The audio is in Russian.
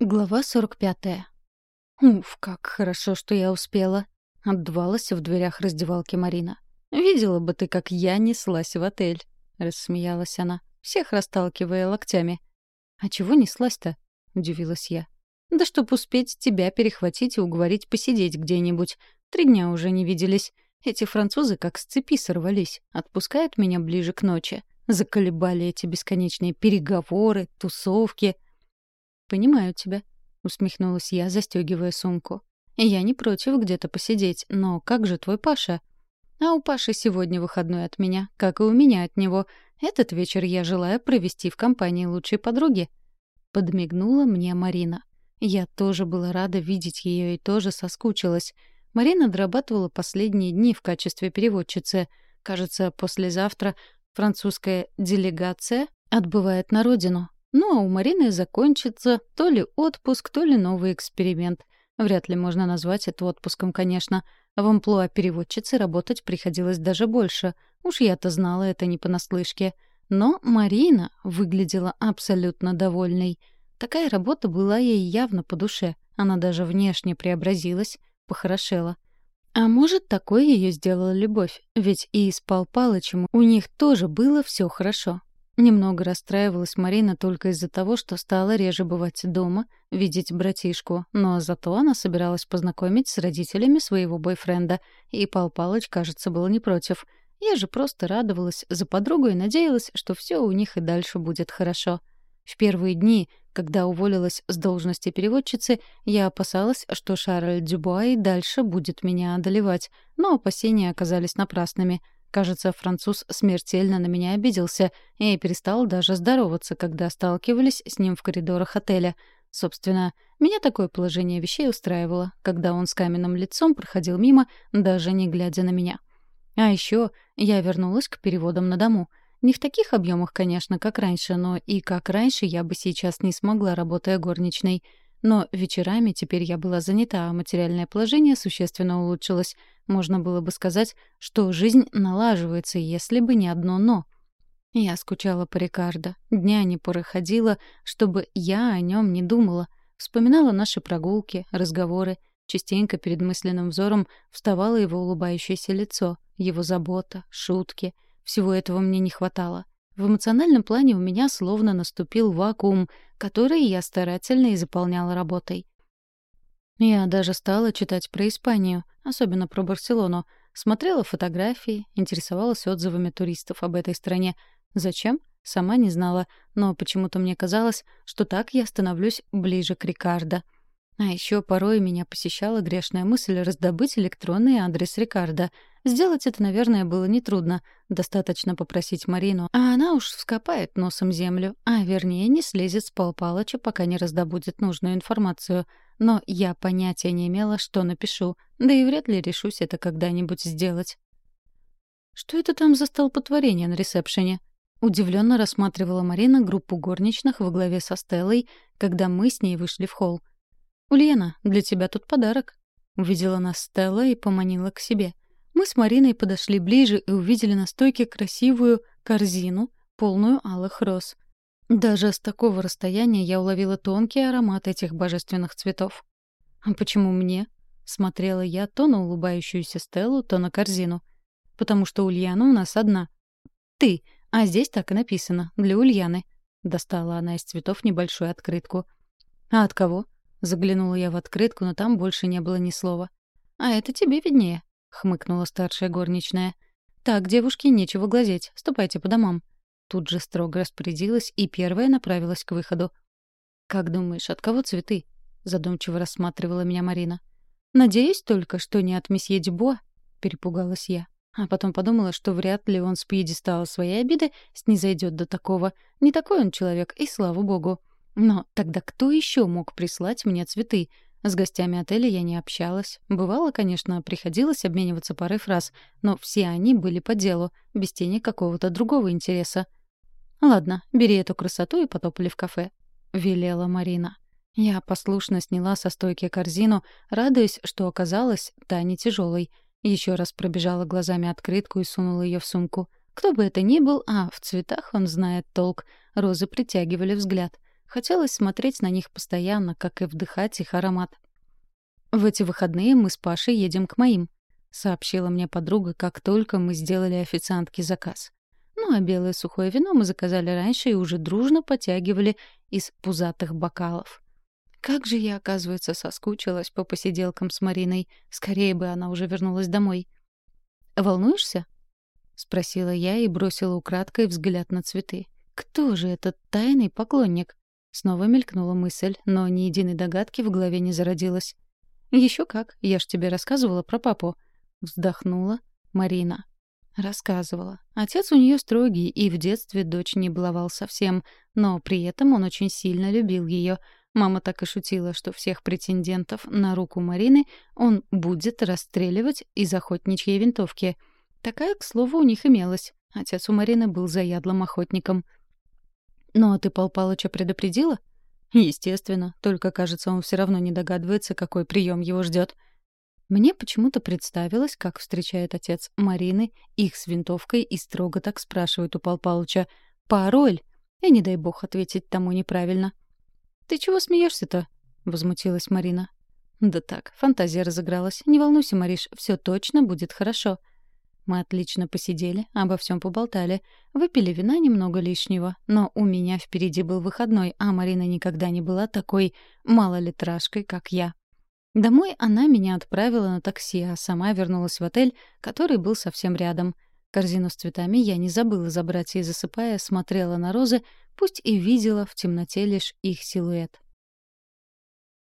Глава 45. «Уф, как хорошо, что я успела!» — отдувалась в дверях раздевалки Марина. «Видела бы ты, как я неслась в отель!» — рассмеялась она, всех расталкивая локтями. «А чего неслась-то?» — удивилась я. «Да чтоб успеть тебя перехватить и уговорить посидеть где-нибудь. Три дня уже не виделись. Эти французы как с цепи сорвались. Отпускают меня ближе к ночи. Заколебали эти бесконечные переговоры, тусовки — «Понимаю тебя», — усмехнулась я, застегивая сумку. «Я не против где-то посидеть, но как же твой Паша?» «А у Паши сегодня выходной от меня, как и у меня от него. Этот вечер я желаю провести в компании лучшей подруги». Подмигнула мне Марина. Я тоже была рада видеть ее и тоже соскучилась. Марина дорабатывала последние дни в качестве переводчицы. Кажется, послезавтра французская делегация отбывает на родину. Ну, а у Марины закончится то ли отпуск, то ли новый эксперимент. Вряд ли можно назвать это отпуском, конечно. В амплуа переводчицы работать приходилось даже больше. Уж я-то знала это не понаслышке. Но Марина выглядела абсолютно довольной. Такая работа была ей явно по душе. Она даже внешне преобразилась, похорошела. А может, такое ее сделала любовь, ведь и с Пал Палычем у них тоже было все хорошо. Немного расстраивалась Марина только из-за того, что стала реже бывать дома, видеть братишку, но зато она собиралась познакомить с родителями своего бойфренда, и Пал Палыч, кажется, был не против. Я же просто радовалась за подругу и надеялась, что все у них и дальше будет хорошо. В первые дни, когда уволилась с должности переводчицы, я опасалась, что Шарль Дюбуа и дальше будет меня одолевать, но опасения оказались напрасными — Кажется, француз смертельно на меня обиделся и перестал даже здороваться, когда сталкивались с ним в коридорах отеля. Собственно, меня такое положение вещей устраивало, когда он с каменным лицом проходил мимо, даже не глядя на меня. А еще я вернулась к переводам на дому. Не в таких объемах, конечно, как раньше, но и как раньше я бы сейчас не смогла, работая горничной — но вечерами теперь я была занята, а материальное положение существенно улучшилось. Можно было бы сказать, что жизнь налаживается, если бы не одно «но». Я скучала по Рикардо. Дня не поры ходила, чтобы я о нем не думала. Вспоминала наши прогулки, разговоры. Частенько перед мысленным взором вставало его улыбающееся лицо, его забота, шутки. Всего этого мне не хватало. В эмоциональном плане у меня словно наступил вакуум, который я старательно и заполняла работой. Я даже стала читать про Испанию, особенно про Барселону, смотрела фотографии, интересовалась отзывами туристов об этой стране. Зачем? Сама не знала, но почему-то мне казалось, что так я становлюсь ближе к Рикардо — а еще порой меня посещала грешная мысль раздобыть электронный адрес Рикардо. Сделать это, наверное, было нетрудно. Достаточно попросить Марину, а она уж вскопает носом землю, а вернее не слезет с Пал Палыча, пока не раздобудет нужную информацию. Но я понятия не имела, что напишу, да и вряд ли решусь это когда-нибудь сделать. «Что это там за столпотворение на ресепшене?» Удивленно рассматривала Марина группу горничных во главе со Стеллой, когда мы с ней вышли в холл. «Ульяна, для тебя тут подарок». Увидела нас Стелла и поманила к себе. Мы с Мариной подошли ближе и увидели на стойке красивую корзину, полную алых роз. Даже с такого расстояния я уловила тонкий аромат этих божественных цветов. «А почему мне?» — смотрела я то на улыбающуюся Стеллу, то на корзину. «Потому что Ульяна у нас одна». «Ты, а здесь так и написано, для Ульяны». Достала она из цветов небольшую открытку. «А от кого?» Заглянула я в открытку, но там больше не было ни слова. «А это тебе виднее», — хмыкнула старшая горничная. «Так, девушки, нечего глазеть. Ступайте по домам». Тут же строго распорядилась и первая направилась к выходу. «Как думаешь, от кого цветы?» — задумчиво рассматривала меня Марина. «Надеюсь только, что не от месье Дюбуа», — перепугалась я. А потом подумала, что вряд ли он с пьедестала своей обиды снизойдет до такого. Не такой он человек, и слава богу. Но тогда кто еще мог прислать мне цветы? С гостями отеля я не общалась. Бывало, конечно, приходилось обмениваться парой фраз, но все они были по делу, без тени какого-то другого интереса. «Ладно, бери эту красоту и потопали в кафе», — велела Марина. Я послушно сняла со стойки корзину, радуясь, что оказалась та не тяжелой. Еще раз пробежала глазами открытку и сунула ее в сумку. Кто бы это ни был, а в цветах он знает толк. Розы притягивали взгляд — Хотелось смотреть на них постоянно, как и вдыхать их аромат. «В эти выходные мы с Пашей едем к моим», — сообщила мне подруга, как только мы сделали официантке заказ. Ну а белое сухое вино мы заказали раньше и уже дружно потягивали из пузатых бокалов. Как же я, оказывается, соскучилась по посиделкам с Мариной. Скорее бы она уже вернулась домой. «Волнуешься?» — спросила я и бросила украдкой взгляд на цветы. «Кто же этот тайный поклонник?» Снова мелькнула мысль, но ни единой догадки в голове не зародилась. «Еще как, я ж тебе рассказывала про папу». Вздохнула Марина. Рассказывала. Отец у нее строгий, и в детстве дочь не баловал совсем, но при этом он очень сильно любил ее — Мама так и шутила, что всех претендентов на руку Марины он будет расстреливать из охотничьей винтовки. Такая, к слову, у них имелась. Отец у Марины был заядлым охотником. «Ну а ты Пал Палыча предупредила?» «Естественно, только, кажется, он все равно не догадывается, какой прием его ждет. Мне почему-то представилось, как встречает отец Марины их с винтовкой и строго так спрашивает у Пал Палыча «Пароль?» И не дай бог ответить тому неправильно. «Ты чего смеешься-то?» — возмутилась Марина. «Да так, фантазия разыгралась. Не волнуйся, Мариш, все точно будет хорошо». Мы отлично посидели, обо всем поболтали. Выпили вина немного лишнего, но у меня впереди был выходной, а Марина никогда не была такой малолитражкой, как я. Домой она меня отправила на такси, а сама вернулась в отель, который был совсем рядом. Корзину с цветами я не забыла забрать и, засыпая, смотрела на розы, пусть и видела в темноте лишь их силуэт.